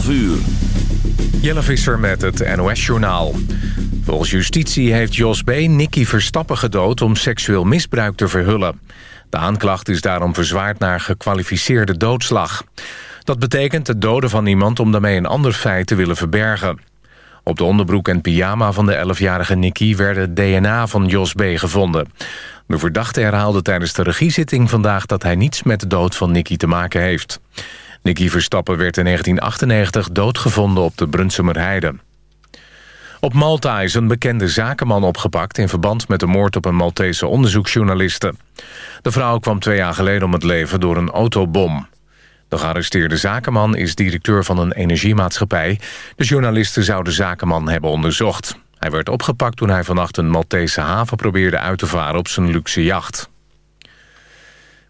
12 uur. Jelle Visser met het NOS-journaal. Volgens justitie heeft Jos B. Nicky Verstappen gedood om seksueel misbruik te verhullen. De aanklacht is daarom verzwaard naar gekwalificeerde doodslag. Dat betekent het doden van iemand om daarmee een ander feit te willen verbergen. Op de onderbroek en pyjama van de 11-jarige Nicky werden DNA van Jos B. gevonden. De verdachte herhaalde tijdens de regiezitting vandaag... dat hij niets met de dood van Nicky te maken heeft. Nicky Verstappen werd in 1998 doodgevonden op de Brunsumerheide. Op Malta is een bekende zakenman opgepakt... in verband met de moord op een Maltese onderzoeksjournaliste. De vrouw kwam twee jaar geleden om het leven door een autobom. De gearresteerde zakenman is directeur van een energiemaatschappij. De journalisten zouden zakenman hebben onderzocht. Hij werd opgepakt toen hij vannacht een Maltese haven probeerde uit te varen op zijn luxe jacht.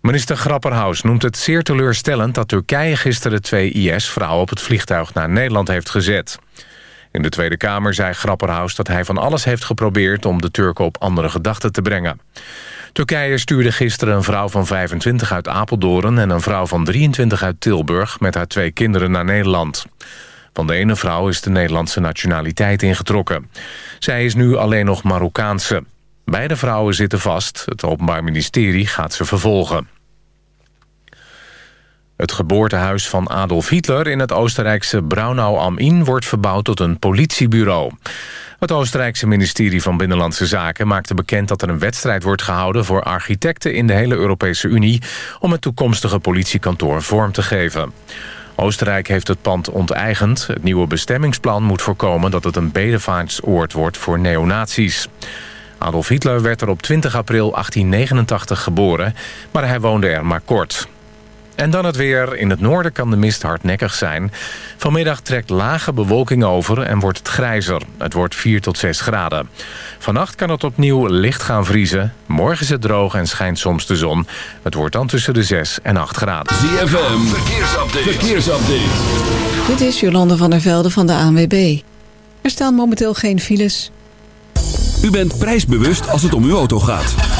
Minister Grapperhaus noemt het zeer teleurstellend dat Turkije gisteren twee IS-vrouwen op het vliegtuig naar Nederland heeft gezet. In de Tweede Kamer zei Grapperhaus dat hij van alles heeft geprobeerd om de Turken op andere gedachten te brengen. Turkije stuurde gisteren een vrouw van 25 uit Apeldoorn en een vrouw van 23 uit Tilburg met haar twee kinderen naar Nederland. Van de ene vrouw is de Nederlandse nationaliteit ingetrokken. Zij is nu alleen nog Marokkaanse. Beide vrouwen zitten vast. Het Openbaar Ministerie gaat ze vervolgen. Het geboortehuis van Adolf Hitler in het Oostenrijkse Braunau am Inn... wordt verbouwd tot een politiebureau. Het Oostenrijkse ministerie van Binnenlandse Zaken maakte bekend... dat er een wedstrijd wordt gehouden voor architecten in de hele Europese Unie... om het toekomstige politiekantoor vorm te geven. Oostenrijk heeft het pand onteigend. Het nieuwe bestemmingsplan moet voorkomen dat het een bedevaartsoord wordt voor neonazies. Adolf Hitler werd er op 20 april 1889 geboren, maar hij woonde er maar kort. En dan het weer. In het noorden kan de mist hardnekkig zijn. Vanmiddag trekt lage bewolking over en wordt het grijzer. Het wordt 4 tot 6 graden. Vannacht kan het opnieuw licht gaan vriezen. Morgen is het droog en schijnt soms de zon. Het wordt dan tussen de 6 en 8 graden. ZFM, verkeersupdate. verkeersupdate. Dit is Jolande van der Velde van de ANWB. Er staan momenteel geen files. U bent prijsbewust als het om uw auto gaat.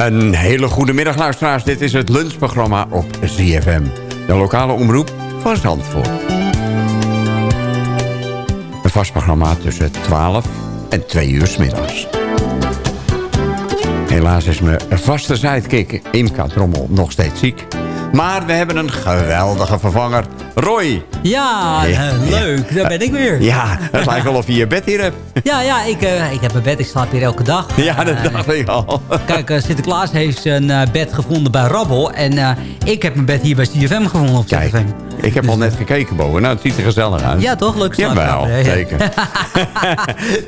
Een hele goede middag luisteraars. Dit is het lunchprogramma op ZFM. De lokale omroep van Zandvoort. Een vast programma tussen 12 en 2 uur 's middags. Helaas is mijn vaste sidekick Imka Drommel nog steeds ziek. Maar we hebben een geweldige vervanger, Roy. Ja, Ja, eh, leuk. Daar ben ik weer. Ja, het lijkt wel of je je bed hier hebt. Ja, ja ik, eh, ik heb een bed. Ik slaap hier elke dag. Ja, dat Eh, dacht ik al. Kijk, Sinterklaas heeft zijn bed gevonden bij Rabbel. En ik heb mijn bed hier bij CFM gevonden op Kijk, CFM. ik heb al net gekeken boven. Nou, het ziet er gezellig uit. Ja, toch? Leuk Jawel, slaapkamer, hè? Ja. zeker.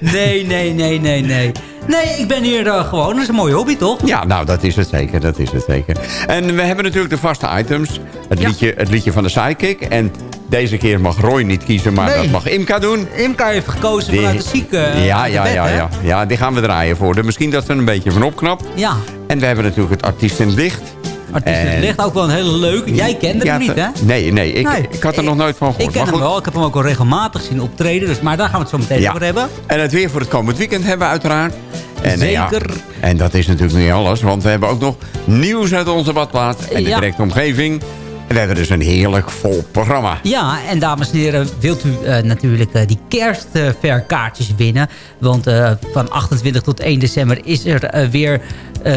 nee, nee, nee, nee, nee. Nee, ik ben hier eh, gewoon. Dat is een mooie hobby, toch? Ja, nou, dat is het zeker. Dat is het zeker. En we hebben natuurlijk de vaste items. Het, Ja. liedje, het liedje van de sidekick. En deze keer mag Roy niet kiezen, maar Nee. dat mag Imka doen. Imka heeft gekozen Die- vanuit de zieke eh, ja, de ja, bed, ja, hè? ja, ja, die gaan we draaien voor de. Misschien dat ze er een beetje van opknapt. Ja, En we hebben natuurlijk het artiest in het licht. artiest in het En- licht. Ook wel een hele leuke. Jij kende hem niet, hè? Nee, nee, ik, Nee. ik had er nog nooit van Ik gehoord. ken Maar hem wel. Ik heb hem ook al regelmatig zien optreden. Dus, maar daar gaan we het zo meteen over hebben. En het weer voor het komend weekend hebben we uiteraard. En, eh, ja, Zeker. en dat is natuurlijk niet alles, want we hebben ook nog nieuws uit onze badplaats en de directe omgeving. En we hebben dus een heerlijk vol programma. Ja, en dames en heren, wilt u eh, natuurlijk eh, die kerstverkaartjes winnen? Want eh, van 28 tot 1 december is er weer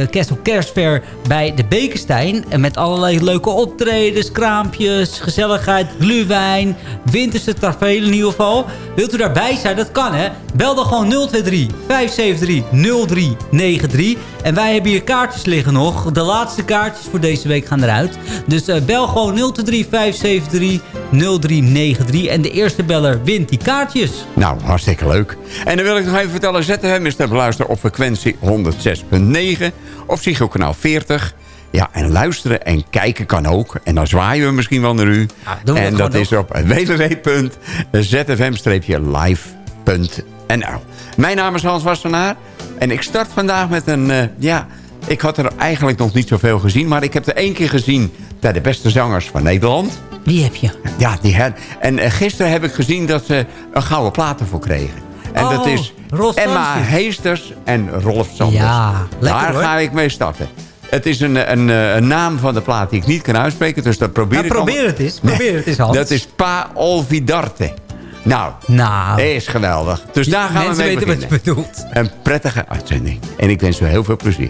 Kerst Kerstver bij de Bekenstein. En met allerlei leuke optredens, kraampjes, gezelligheid, gluwijn, winterse tafereel in ieder geval. Wilt u daarbij zijn? Dat kan hè. Bel dan gewoon 023 573 0393. En wij hebben hier kaartjes liggen nog. De laatste kaartjes voor deze week gaan eruit. Dus bel gewoon 023 573 0393. En de eerste beller wint die kaartjes. Nou, hartstikke leuk. En dan wil ik nog even vertellen, ZFM is te beluisteren op frequentie 106.9 of Psycho kanaal 40. Ja, en luisteren en kijken kan ook. En dan zwaaien we misschien wel naar u. we en dat is op www.zfm-live.nl Mijn naam is Hans Wassenaar. En ik start vandaag met een... eh, ja, ik had er eigenlijk nog niet zoveel gezien. Maar ik heb er één keer gezien bij de beste zangers van Nederland. Wie heb je? Ja, die her en eh, gisteren heb ik gezien dat ze een gouden plaat ervoor kregen. En Oh, dat is Rolf Emma Sanders. Heesters en Rolf Sanders. Ja, lekker, Daar hoor. ga ik mee starten. Het is een, een, eh, een naam van de plaat die ik niet kan uitspreken, dus dat probeer Nou, ik probeer het eens. Probeer het eens, Hans. Dat is Pa Olvidarte. Nou, Nou, is geweldig. Dus daar gaan we mee weten wat je beginnen. bedoelt. Een prettige uitzending. En ik wens u heel veel plezier.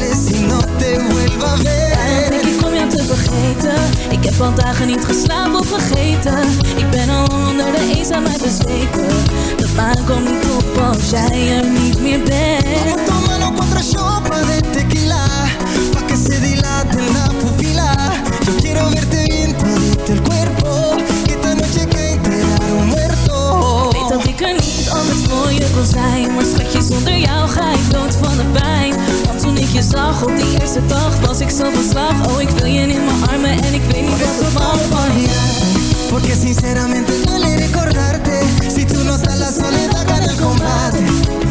te vuelva a ver ik om jou te vergeten. Ik heb al dagen niet geslapen of vergeten. Ik ben al onder de eenzaamheid bezweken. De maan komt niet op als jij er niet meer bent. Tomando cuatro shots de tequila Pa' que se dilate la pupila Yo quiero verte je zijn Maar schatje, zonder jou ga ik dood van de pijn. Want toen ik je zag op die eerste dag Was ik zo van slag. Oh, ik wil je in mijn armen en ik weet niet wat er van van je Porque sinceramente duele recordarte Si tú no estás la soledad gana el combate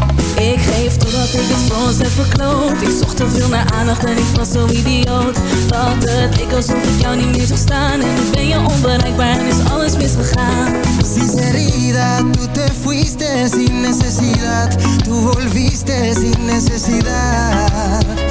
Ik geef totdat ik het voor ons heb verkloot. Ik zocht te veel naar aandacht en ik was zo idioot. Dat het leek alsof ik jou niet meer zag staan. En nu ben je onbereikbaar en is alles misgegaan. Sinceridad, tú te fuiste sin necesidad. Tú volviste sin necesidad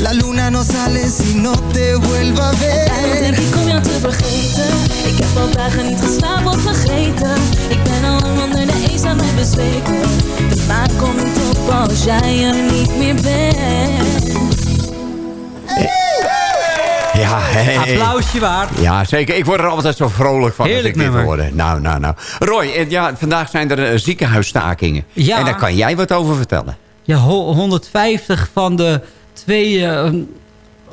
La luna no sale te vuelva a Daarom denk ver. ik om jou te vergeten Ik heb al dagen niet geslapen of vergeten Ik ben al lang onder de eenzaamheid bezweken De maan komt niet op als jij er niet meer bent Ja, hey. Applausje waard. Ja, zeker. Ik word er altijd zo vrolijk van Heerlijk als ik dit nummer. hoorde. Nou, nou, nou. Roy, eh, ja, vandaag zijn er eh, ziekenhuisstakingen. Ja. En daar kan jij wat over vertellen. Ja, ho- 150 van de twee, eh,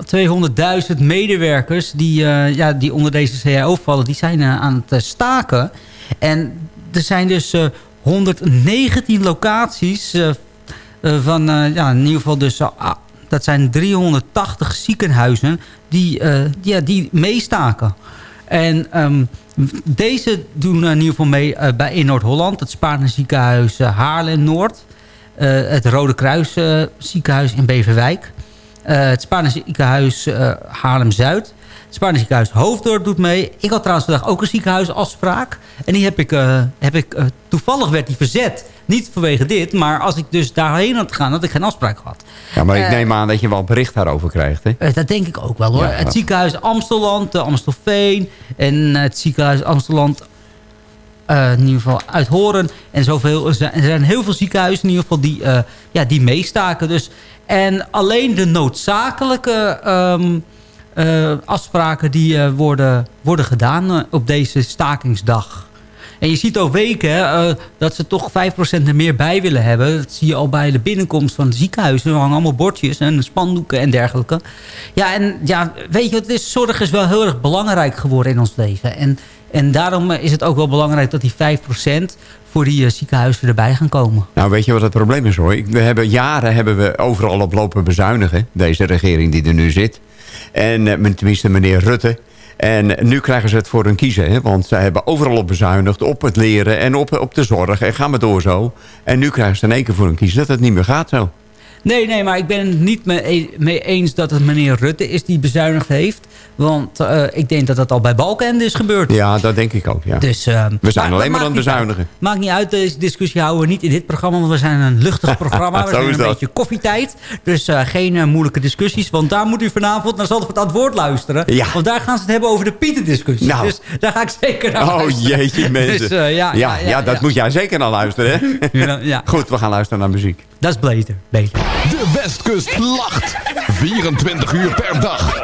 200.000 medewerkers die, eh, ja, die onder deze CAO vallen, die zijn eh, aan het eh, staken. En er zijn dus eh, 119 locaties eh, eh, van, eh, ja, in ieder geval dus, eh, ah, dat zijn 380 ziekenhuizen die, eh, ja, die meestaken. En ehm, deze doen in ieder geval mee eh, bij in Noord-Holland. Het Spaarne ziekenhuis eh, Haarlem-Noord. Eh, het Rode Kruis eh, ziekenhuis in Beverwijk. Eh, het Spaarne ziekenhuis Haarlem-Zuid. Het Spaarne ziekenhuis Hoofddorp doet mee. Ik had trouwens vandaag ook een ziekenhuisafspraak. En die heb ik, heb ik toevallig werd die verzet. Niet vanwege dit, maar als ik dus daarheen had gegaan, had ik geen afspraak gehad. Ja, maar ik neem aan dat je wel bericht daarover krijgt, hè? dat denk ik ook wel hoor. Ja, het ziekenhuis Amstelland, de Amstelveen en het ziekenhuis Amstelland eh, in ieder geval uit Horen. En zoveel, er zijn- heel veel ziekenhuizen in ieder geval die, eh, ja, die meestaken. Dus. En alleen de noodzakelijke ehm, eh, afspraken die worden, worden gedaan op deze stakingsdag. En je ziet al weken dat ze toch 5% er meer bij willen hebben. Dat zie je al bij de binnenkomst van ziekenhuizen. Er hangen allemaal bordjes en spandoeken en dergelijke. Ja, en ja, weet je, het is, zorg is wel heel erg belangrijk geworden in ons leven. En, en daarom eh, is het ook wel belangrijk dat die 5% voor die eh, ziekenhuizen erbij gaan komen. Nou, weet je wat het probleem is, hoor? We hebben, jaren hebben we overal op lopen bezuinigen. Deze regering die er nu zit. En eh, tenminste meneer Rutte. En nu krijgen ze het voor hun kiezen. Hè? Want ze hebben overal op bezuinigd. Op het leren en op, op de zorg. En gaan we door zo. En nu krijgen ze in één keer voor hun kiezen dat het niet meer gaat zo. Nee, nee, maar ik ben het niet mee eens dat het meneer Rutte is die bezuinigd heeft. Want eh, ik denk dat dat al bij Balkenende is gebeurd. Ja, dat denk ik ook, ja. Dus, eh, we zijn maar- alleen maar aan het bezuinigen. uit. Maakt niet uit, deze discussie houden we niet in dit programma. Want we zijn een luchtig programma. We zijn is een dat. beetje koffietijd. Dus eh, geen moeilijke discussies. Want daar moet u vanavond naar Zandvoort aan het woord luisteren. Ja. Want daar gaan ze het hebben over de Pieten-discussie. Nou. Dus daar ga ik zeker naar Oh luisteren. jeetje, mensen. Dus, eh, ja, ja, ja, dat ja. moet jij zeker naar luisteren, hè? Ja, ja. Goed, we gaan luisteren naar muziek. Dat is beter. beter. De Westkust lacht. 24 uur per dag.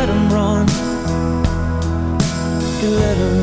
letter.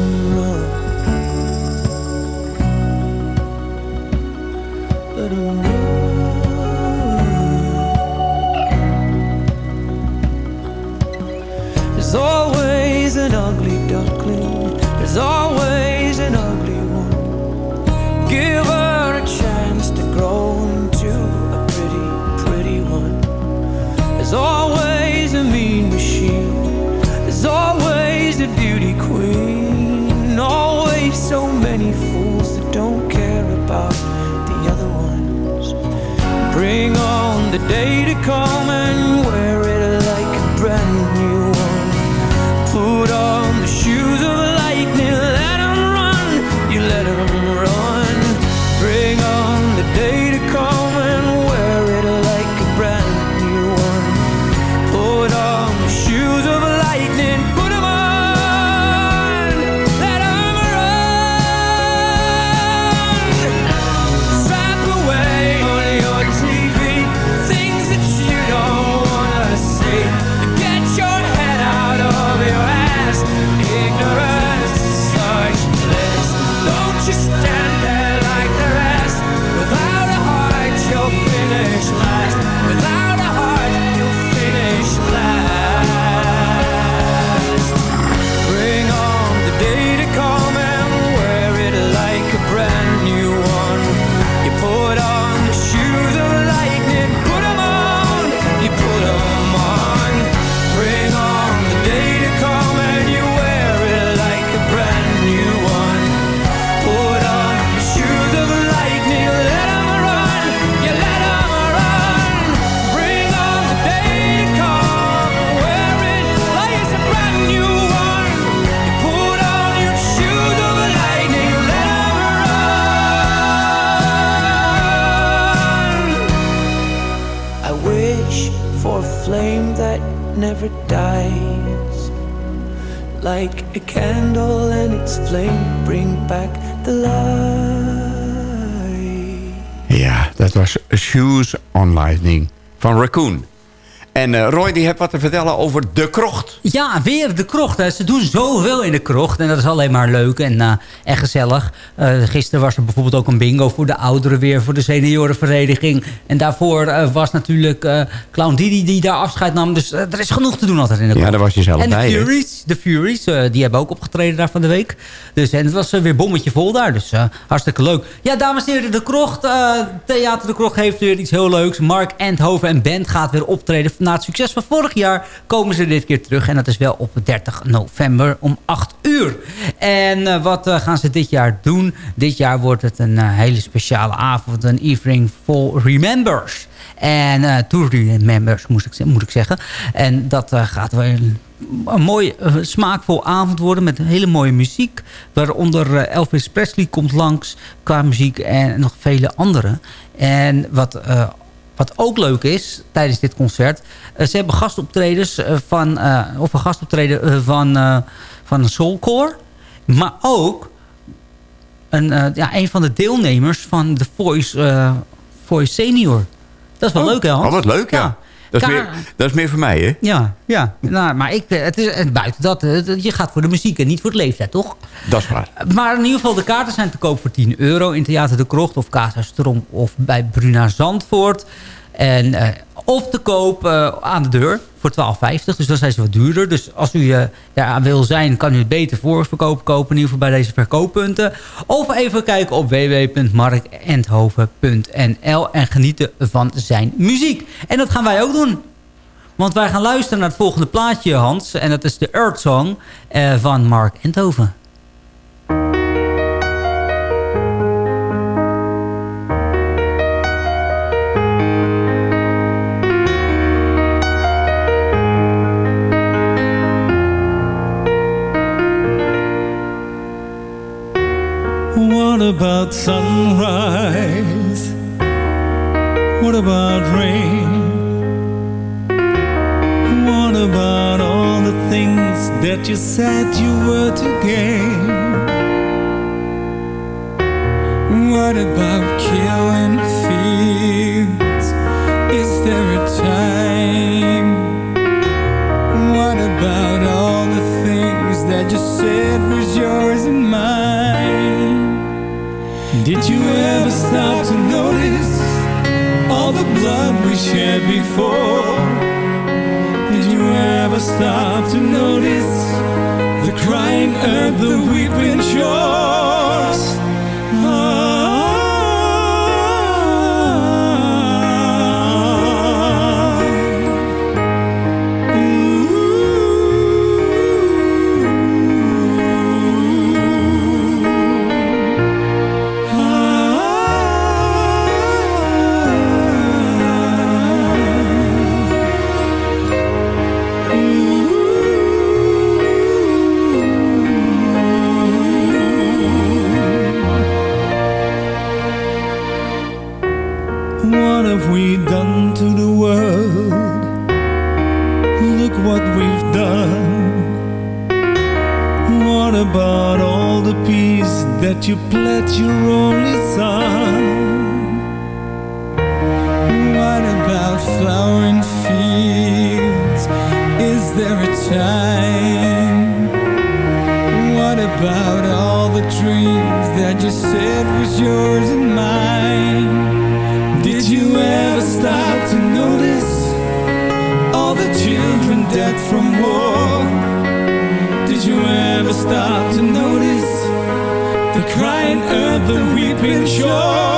Day to come Roy die heeft wat te vertellen over de krocht. Ja, weer de krocht. Hè. Ze doen zoveel in de krocht. En dat is alleen maar leuk en, eh, en gezellig. Uh, gisteren was er bijvoorbeeld ook een bingo voor de ouderen weer. Voor de seniorenvereniging. En daarvoor uh, was natuurlijk Clown Didi die daar afscheid nam. Dus er is genoeg te doen altijd in de krocht. Ja, daar was je zelf en bij. En de Furies, de Furies die hebben ook opgetreden daar van de week. Dus, en het was weer bommetje vol daar. Dus hartstikke leuk. Ja, dames en heren, de krocht. Theater de krocht heeft weer iets heel leuks. Mark Endhoven en band gaat weer optreden na het succes van vorig jaar komen ze dit keer terug. En dat is wel op 30 november om 8 uur. En uh, wat uh, gaan ze dit jaar doen? Dit jaar wordt het een uh, hele speciale avond. Een evening for remembers. En to remembers moet ik, moet ik zeggen. En dat gaat wel een, mooi smaakvol avond worden met hele mooie muziek. Waaronder Elvis Presley komt langs qua muziek en nog vele andere. En wat wat ook leuk is tijdens dit concert. Uh, ze hebben gastoptredens uh, van, uh, of een gastoptreden van, van een soulcore. Maar ook een, ja, een van de deelnemers van de Voice, Voice Senior. Dat is wel oh, leuk, hè? Oh, wat leuk, ja. ja. Dat, is meer, dat is meer voor mij, hè? Ja, ja. Nou, maar ik, het is, en buiten dat, je gaat voor de muziek en niet voor het leeftijd, toch? Dat is waar. Maar in ieder geval, de kaarten zijn te koop voor 10 euro... in Theater de Krocht of Casa Strom of bij Bruna Zandvoort. En, uh, of te koop uh, aan de deur voor 12,50. Dus dan zijn ze wat duurder. Dus als u uh, daaraan wil zijn, kan u het beter voorverkoop kopen. In ieder geval bij deze verkooppunten. Of even kijken op www.markendhoven.nl en genieten van zijn muziek. En dat gaan wij ook doen. Want wij gaan luisteren naar het volgende plaatje, Hans. En dat is de Earth Song uh, van Mark Endhoven. About sunrise? What about rain? What about all the things that you said you were to gain? What about killing fields? Is there a time? What about all the things that you said Did you ever stop to notice all the blood we shed before? Did you ever stop to notice the crying earth, the weeping shores? That you pledged your only son? The weeping shores?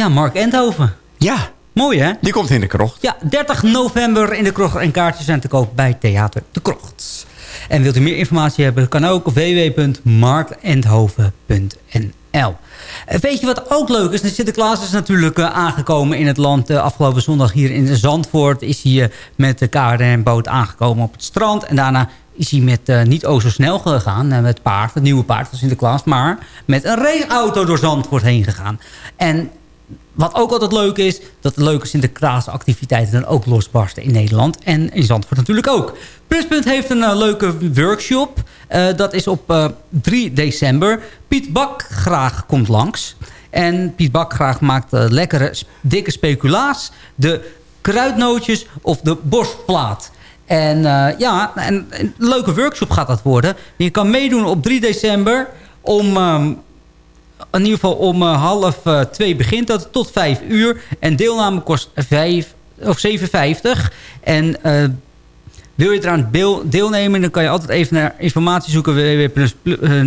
Ja, Mark Endhoven. Ja. Mooi, hè? Die komt in de krocht. Ja, 30 november in de krocht. En kaartjes zijn te koop bij Theater de Krocht. En wilt u meer informatie hebben, kan ook op www.markendhoven.nl. Eh, Weet je wat ook leuk is? De Sinterklaas is natuurlijk eh, aangekomen in het land. Eh, afgelopen zondag hier in Zandvoort is hij eh, met de kade en boot aangekomen op het strand. En daarna is hij met niet o zo snel gegaan. met paard, het nieuwe paard van Sinterklaas. Maar met een raceauto door Zandvoort heen gegaan. En wat ook altijd leuk is, dat de leuke Sinterklaasactiviteiten dan ook losbarsten in Nederland. En in Zandvoort natuurlijk ook. Pluspunt heeft een eh, leuke workshop. Eh, dat is op eh, 3 december. Piet Bakgraag komt langs. En Piet Bakgraag maakt eh, lekkere, dikke speculaas. De kruidnootjes of de borstplaat. En eh, ja, en, en een leuke workshop gaat dat worden. Je kan meedoen op 3 december om... ehm, in ieder geval om eh, half eh, twee begint dat tot vijf uur. En deelname kost vijf, of 7,50. En eh, wil je eraan deel- deelnemen, dan kan je altijd even naar informatie zoeken eh,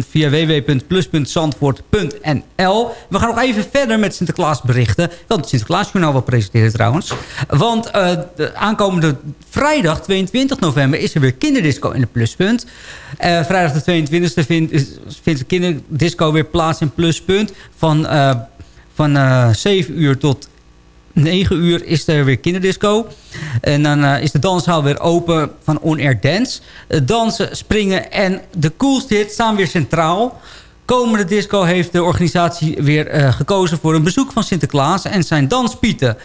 via www.plus.zandvoort.nl. We gaan nog even verder met Sinterklaas berichten. Ik kan het Sinterklaasjournaal wel presenteren trouwens. Want eh, de aankomende vrijdag 22 november is er weer kinderdisco in de Pluspunt. Eh, vrijdag de 22e vindt, vindt de kinderdisco weer plaats in Pluspunt. Van, van eh 7 uur tot 9 uur is er weer kinderdisco. En dan eh, is de danszaal weer open van On Air Dance. Dansen, springen en de coolste hits staan weer centraal. Komende disco heeft de organisatie weer eh, gekozen voor een bezoek van Sinterklaas en zijn danspieten.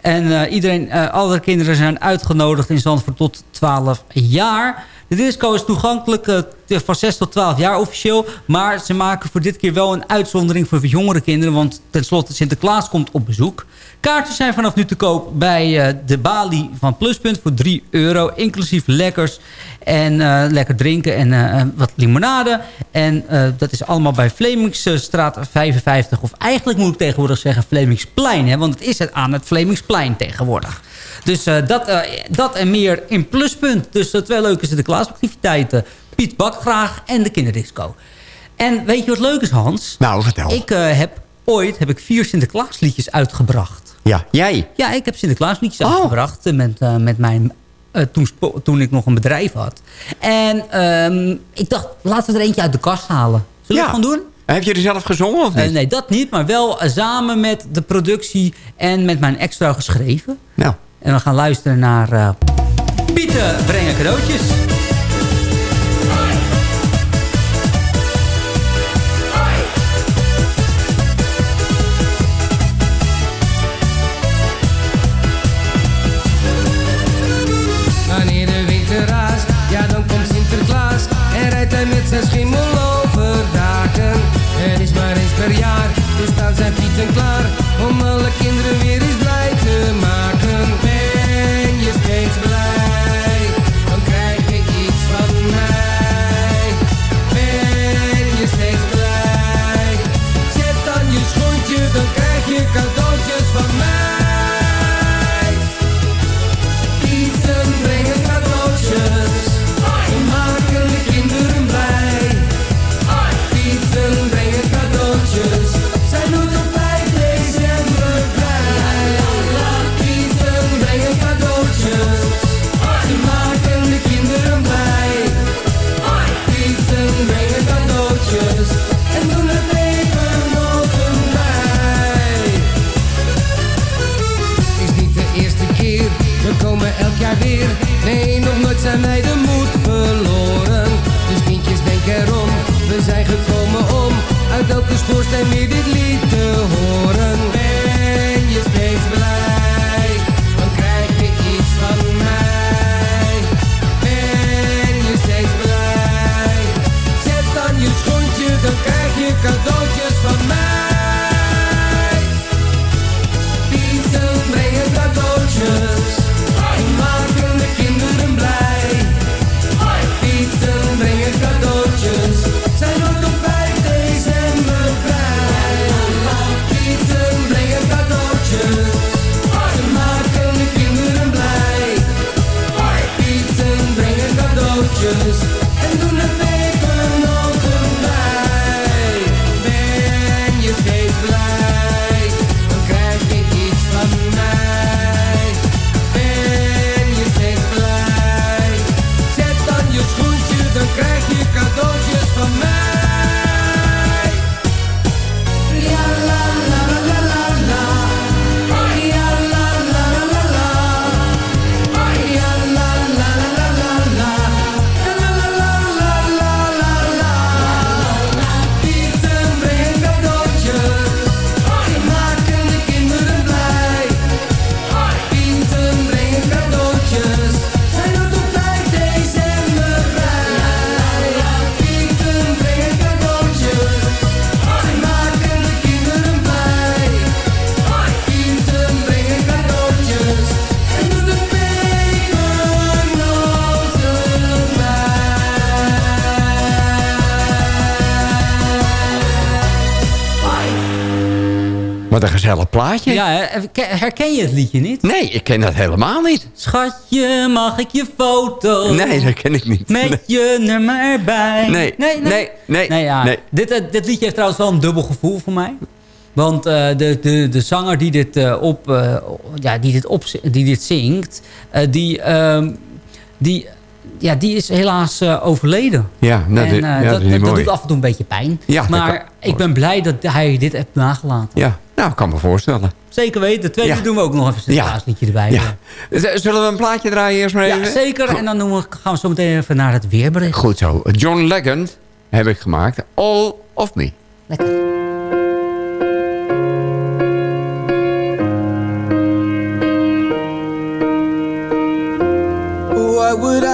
En eh, iedereen, alle kinderen zijn uitgenodigd in Zandvoort tot 12 jaar. De disco is toegankelijk eh, van 6 tot 12 jaar officieel. Maar ze maken voor dit keer wel een uitzondering voor jongere kinderen. Want tenslotte Sinterklaas komt op bezoek. Kaartjes zijn vanaf nu te koop bij eh, de balie van Pluspunt voor 3 euro. Inclusief lekkers en eh, lekker drinken en wat limonade. En dat is allemaal bij Vlemingstraat 55. Of eigenlijk moet ik tegenwoordig zeggen Vlemingsplein. Hè, want het is het aan het Vlemingsplein tegenwoordig. Dus eh, dat, eh, dat en meer in Pluspunt. Dus twee leuke Sinterklaasactiviteiten. Piet Bakgraag en de kinderdisco. En weet je wat leuk is, Hans? Nou, vertel. Ik eh, heb ooit heb ik vier Sinterklaasliedjes uitgebracht. Ja, jij? Ja, ik heb Sinterklaasliedjes uitgebracht eh, met, met mijn... toen, toen ik nog een bedrijf had. En ehm, ik dacht, laten we er eentje uit de kast halen. Zullen we het gewoon doen? Heb je er zelf gezongen of niet? Nee, dat niet. Maar wel samen met de productie en met mijn extra geschreven. Nou. En we gaan luisteren naar eh Pieten brengen cadeautjes. Wanneer de winter raast, ja dan komt Sinterklaas. En rijdt hij met zijn schimmel over daken. Het is maar eens per jaar, dus staan zijn pieten klaar. Om alle kinderen weer eens blij te maken nog nooit zijn wij de Wat een gezellig plaatje. Ja, herken je het liedje niet? Nee, ik ken dat helemaal niet. Schatje, mag ik je foto? Nee, dat ken ik niet. Met je nummer erbij. Nee, nee, nee, nee, nee. Dit, eh, dit liedje heeft trouwens wel een dubbel gevoel voor mij. Want eh, de, de, de zanger die dit, eh, op, ja, die dit, op, die dit zingt... die, ehm, die, ja, die is helaas eh, overleden. Ja, nou, en dit- eh, ja, dat, dat doet af en toe een beetje pijn. Ja, maar kan- ik ben blij dat hij dit heeft nagelaten. Ja, nou, ik kan me voorstellen. Zeker weten. De tweede Ja. doen we ook nog even een Ja. Sinterklaasliedje erbij. Zullen we een plaatje draaien eerst maar even? Ja, zeker. En dan doen we, gaan we zo meteen even naar het weerbericht. Goed zo. John Legend heb ik gemaakt. All of Me. What would I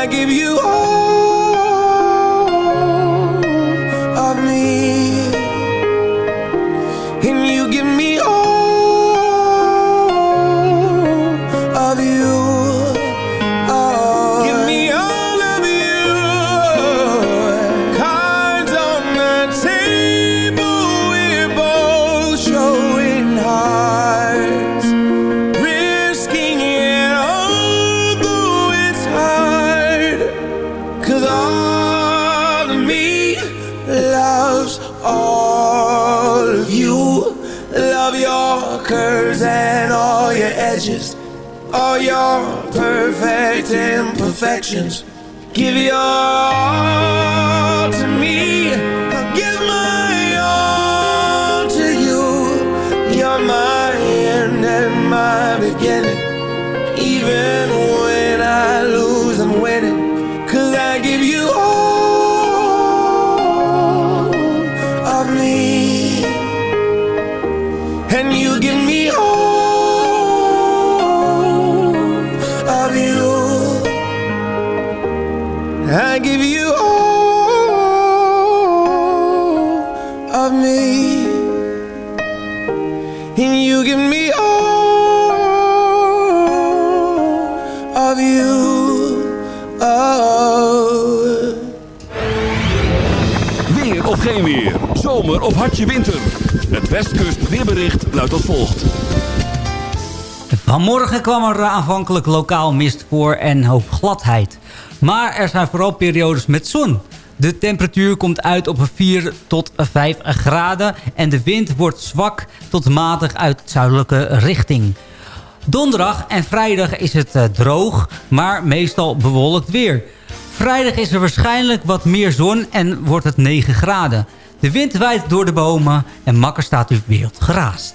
I give you all Vanmorgen kwam er aanvankelijk lokaal mist voor en hoop gladheid. Maar er zijn vooral periodes met zon. De temperatuur komt uit op 4 tot 5 graden... en de wind wordt zwak tot matig uit zuidelijke richting. Donderdag en vrijdag is het eh, droog, maar meestal bewolkt weer. Vrijdag is er waarschijnlijk wat meer zon en wordt het 9 graden. De wind waait door de bomen en makker staat u wild geraast.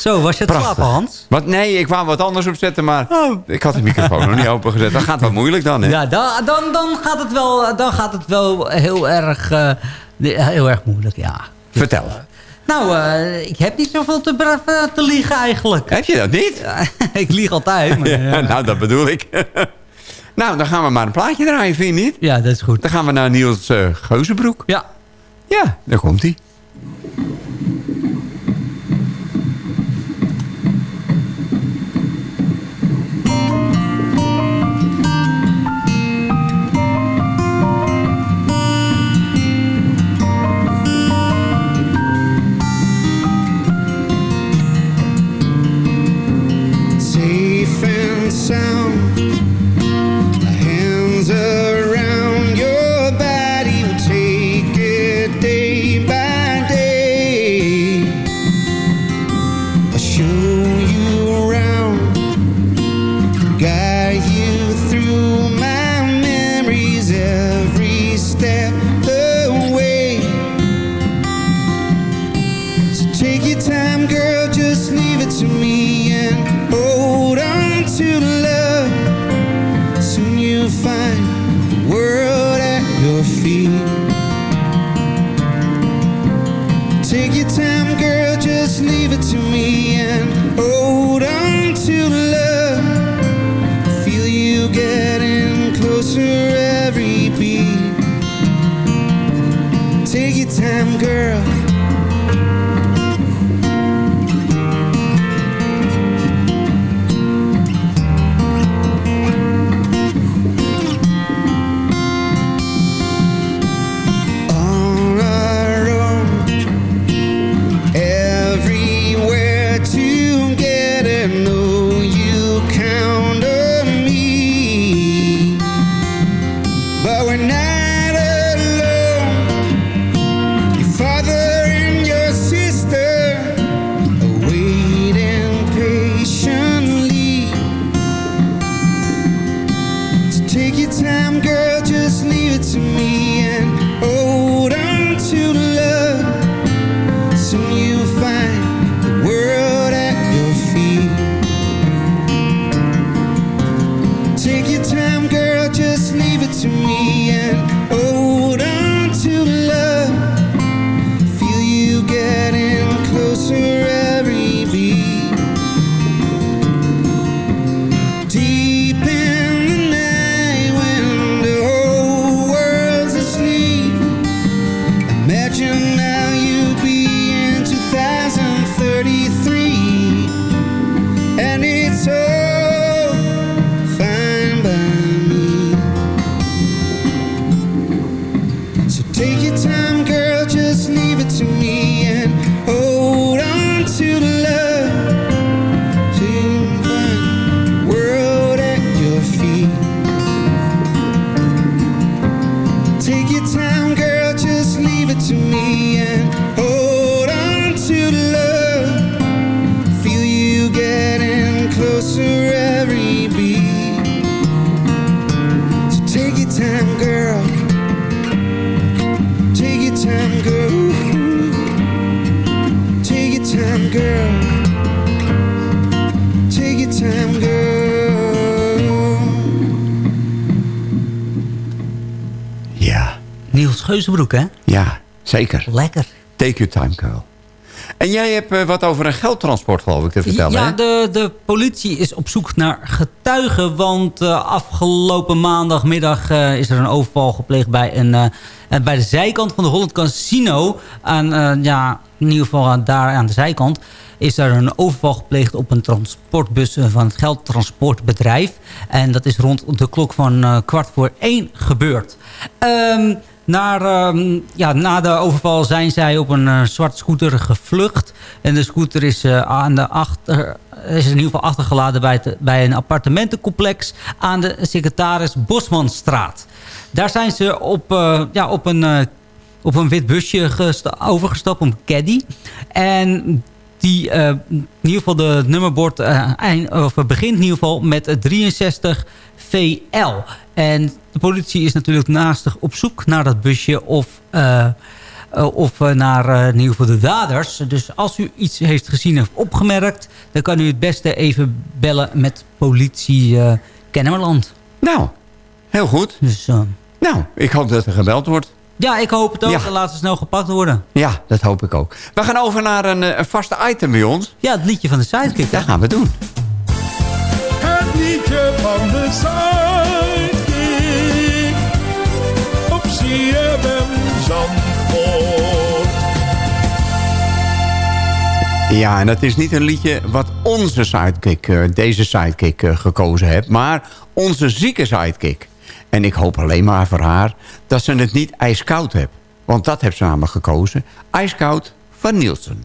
Zo, was je het slapen, Hans? Wat, nee, ik wou wat anders opzetten, maar Oh. ik had de microfoon nog niet opengezet. Dat gaat wat moeilijk dan, hè? Ja, dan, dan, dan, gaat het wel, dan gaat het wel heel erg, eh, heel erg moeilijk, ja. Vertel. Nou, eh, ik heb niet zoveel te, bra- te liegen eigenlijk. Heb je dat niet? ik lieg altijd. Maar, Ja, eh, nou, dat bedoel ik. nou, dan gaan we maar een plaatje draaien, vind je niet? Ja, dat is goed. Dan gaan we naar Niels eh Geuzenbroek. Ja. Ja, daar komt hij. To me zeker. Lekker. Take your time, girl. En jij hebt eh, wat over een geldtransport, geloof ik, te vertellen, Ja, hè? de, de politie is op zoek naar getuigen. Want eh, afgelopen maandagmiddag eh, is er een overval gepleegd bij, een, eh, bij de zijkant van de Holland Casino. Aan, ja, in ieder geval daar aan de zijkant is er een overval gepleegd op een transportbus van het geldtransportbedrijf. En dat is rond de klok van kwart voor één gebeurd. Ehm, naar, ehm, ja, na de overval zijn zij op een eh, zwarte scooter gevlucht. En de scooter is, eh, aan de achter, is in ieder geval achtergeladen bij, bij een appartementencomplex aan de secretaris Bosmanstraat. Daar zijn ze op, eh, ja, op, een, op een wit busje gesta- overgestapt, een caddy. En die, in ieder geval de nummerbord eind, of begint in ieder geval met 63 VL. En de politie is natuurlijk naastig op zoek naar dat busje of, eh, eh, of eh, naar eh, in ieder geval de daders. Dus als u iets heeft gezien of opgemerkt, dan kan u het beste even bellen met politie eh Kennemerland. Nou, heel goed. Dus, Nou, ik hoop dat er gebeld wordt. ja, ik hoop het ook. Ja. En laten ze snel gepakt worden. Ja, dat hoop ik ook. We gaan over naar een, een vaste item bij ons. Ja, het liedje van de sidekick. Dat gaan we doen. De Sidekick op CFM Zandvoort. Ja, en dat is niet een liedje wat onze sidekick, eh, deze sidekick, eh, gekozen heeft. Maar onze zieke sidekick. En ik hoop alleen maar voor haar dat ze het niet ijskoud heeft. Want dat heeft ze namelijk gekozen. Ijskoud van Nielsen.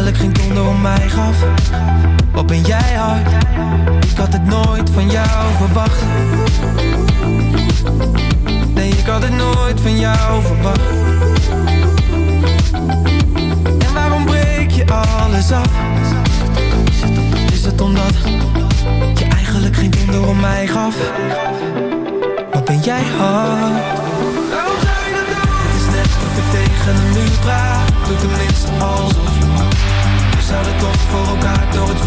Eigenlijk geen donder om mij gaf Wat ben jij hard Ik had het nooit van jou verwacht Nee, ik had het nooit van jou verwacht En waarom breek je alles af? Is het omdat je eigenlijk geen donder om mij gaf? Wat ben jij hard? Ik tegen een muur praat Doe tenminste alsof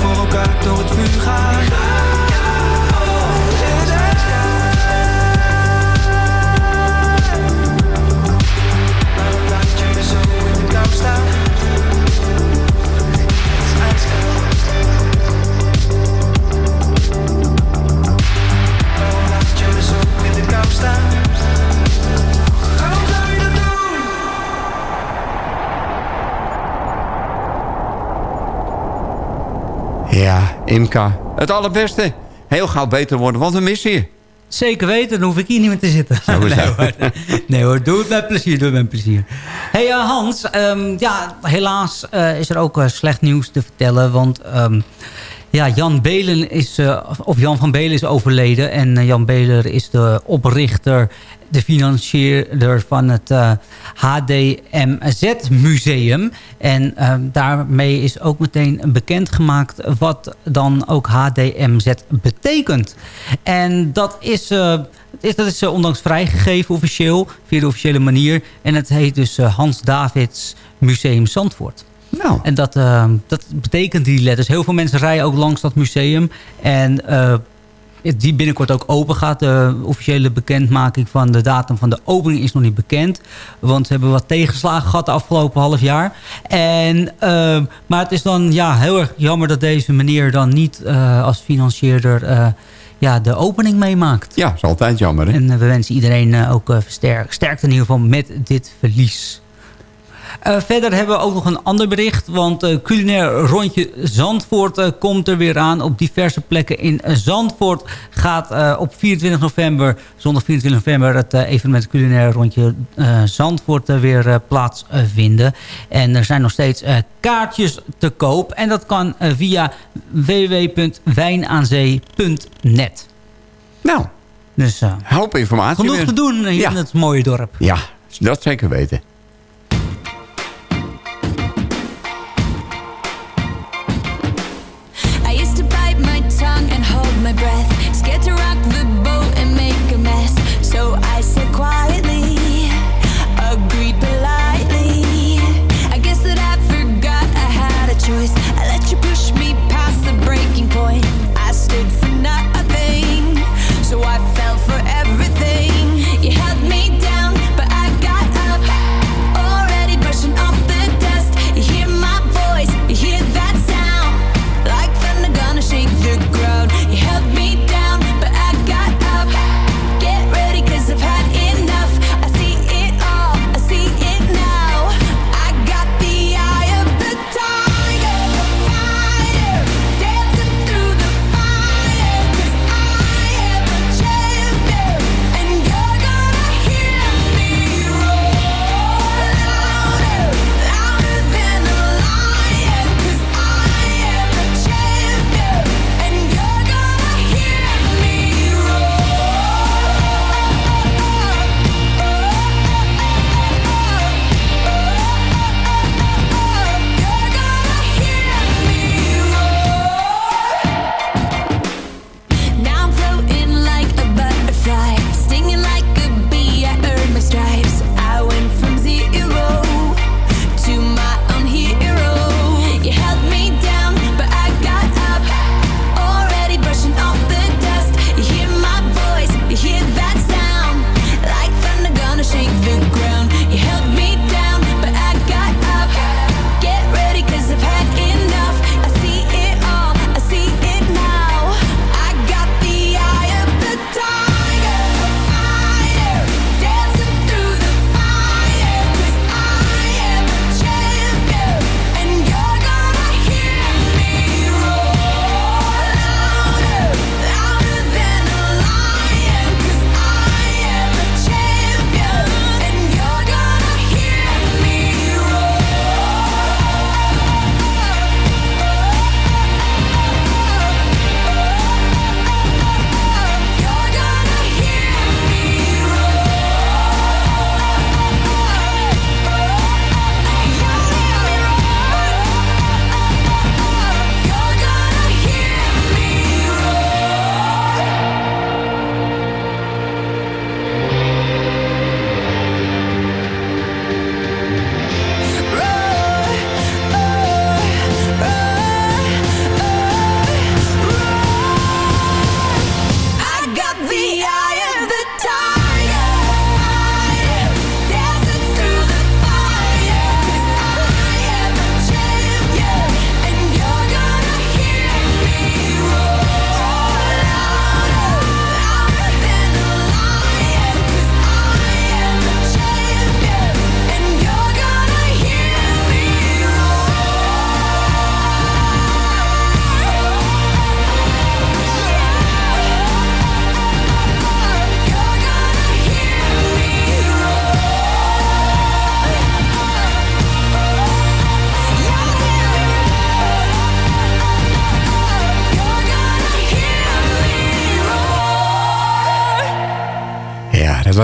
voor elkaar door het vuur gaan Imka, het allerbeste. Heel gauw beter worden, want we missen je. Zeker weten, dan hoef ik hier niet meer te zitten. Nee, hoor, nee hoor, doe het met plezier, doe het met plezier. hey, eh, Hans, ehm, ja, helaas eh, is er ook eh, slecht nieuws te vertellen. Want ehm, ja, Jan Belen is, eh, of Jan van Belen is overleden. En eh, Jan Beler is de oprichter, de financieerder van het eh, HDMZ-museum. En daarmee is ook meteen bekendgemaakt wat dan ook HDMZ betekent. En dat is... is, dat is ondanks vrijgegeven officieel, via de officiële manier. En het heet dus Hans Davids Museum Zandvoort. Nou. En dat, eh, dat betekent die letters. Heel veel mensen rijden ook langs dat museum. En eh, die binnenkort ook open gaat. De officiële bekendmaking van de datum van de opening is nog niet bekend. Want ze hebben wat tegenslagen gehad de afgelopen half jaar. En, eh, maar het is dan ja, heel erg jammer dat deze meneer dan niet eh, als financierder... eh, ja, de opening meemaakt. Ja, is altijd jammer, hè? En we wensen iedereen ook uh, versterk, sterkte in ieder geval met dit verlies. Uh, verder hebben we ook nog een ander bericht. Want uh, culinair rondje Zandvoort uh, komt er weer aan. Op diverse plekken in Zandvoort gaat op 24 november, zondag 24 november... het evenement culinair rondje Zandvoort weer plaatsvinden. En er zijn nog steeds kaartjes te koop. En dat kan via www.wijnaanzee.net. Nou, dus, hoop informatie Genoeg weer. te doen Ja. in het mooie dorp. Ja, dat zeker weten.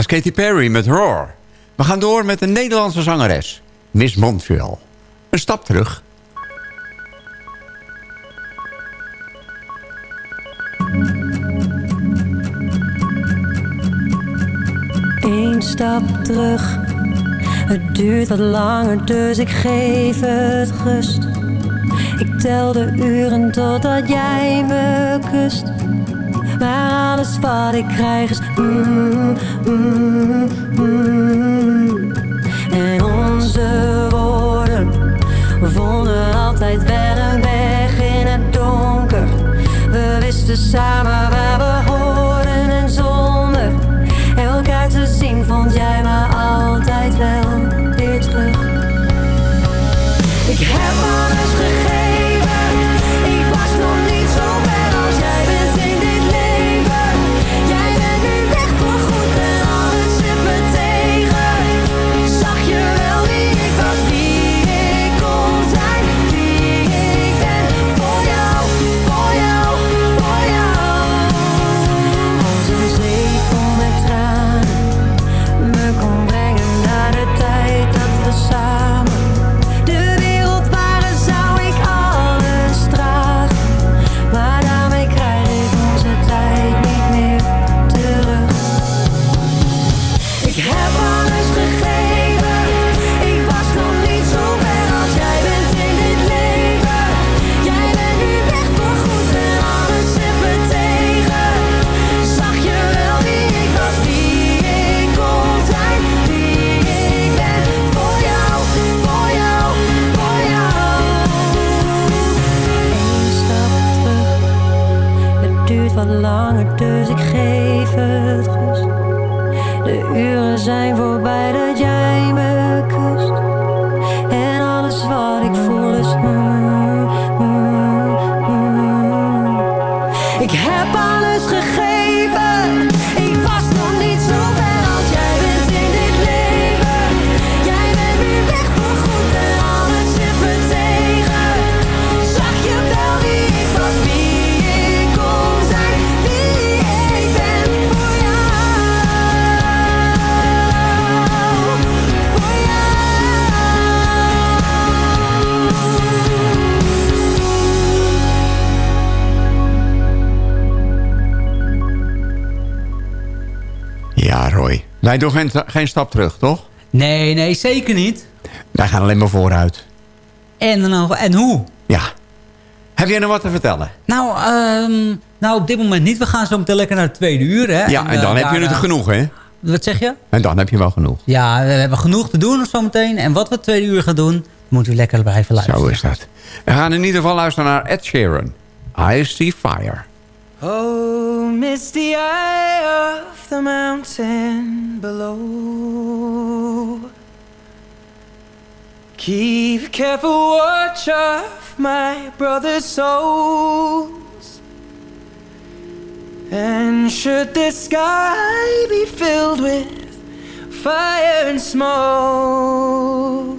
Was Katy Perry met Roar. We gaan door met een Nederlandse zangeres. Miss Montreal. Een stap terug. Eén stap terug. Het duurt wat langer, dus ik geef het rust. Ik tel de uren totdat jij me kust. Maar alles wat ik krijg is mm, mm, mm. En onze woorden vonden altijd wel een weg in het donker. We wisten samen waar we Ja, Roy. Wij doen geen, geen stap terug, toch? Nee, nee, zeker niet. Wij gaan alleen maar vooruit. En, dan- en hoe? Ja. Heb jij nog wat te vertellen? Nou, ehm, nou, op dit moment niet. We gaan zo meteen lekker naar het tweede uur. Hè? Ja, en dan eh, heb je het daarna- genoeg, hè? Wat zeg je? En dan heb je wel genoeg. Ja, we hebben genoeg te doen zometeen. En wat we het tweede uur gaan doen, moet u lekker blijven luisteren. Zo is dat. We gaan in ieder geval luisteren naar Ed Sheeran. I See Fire. Oh, misty eye of the mountain below. Keep careful watch of my brother's souls. And should the sky be filled with fire and smoke,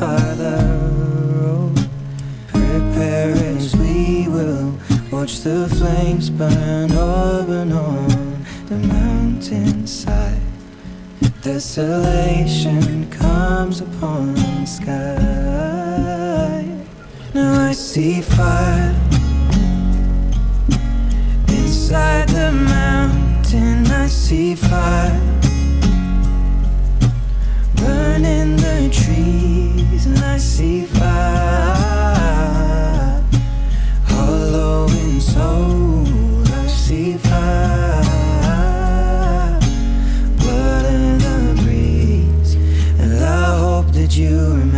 farther road. Prepare as we will watch the flames burn up and on the mountainside. Desolation comes upon the sky. Now I see fire inside the mountain. I see fire in the trees, and I see fire. Soul, I see fire. Blood in the breeze, and I hope that you.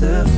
the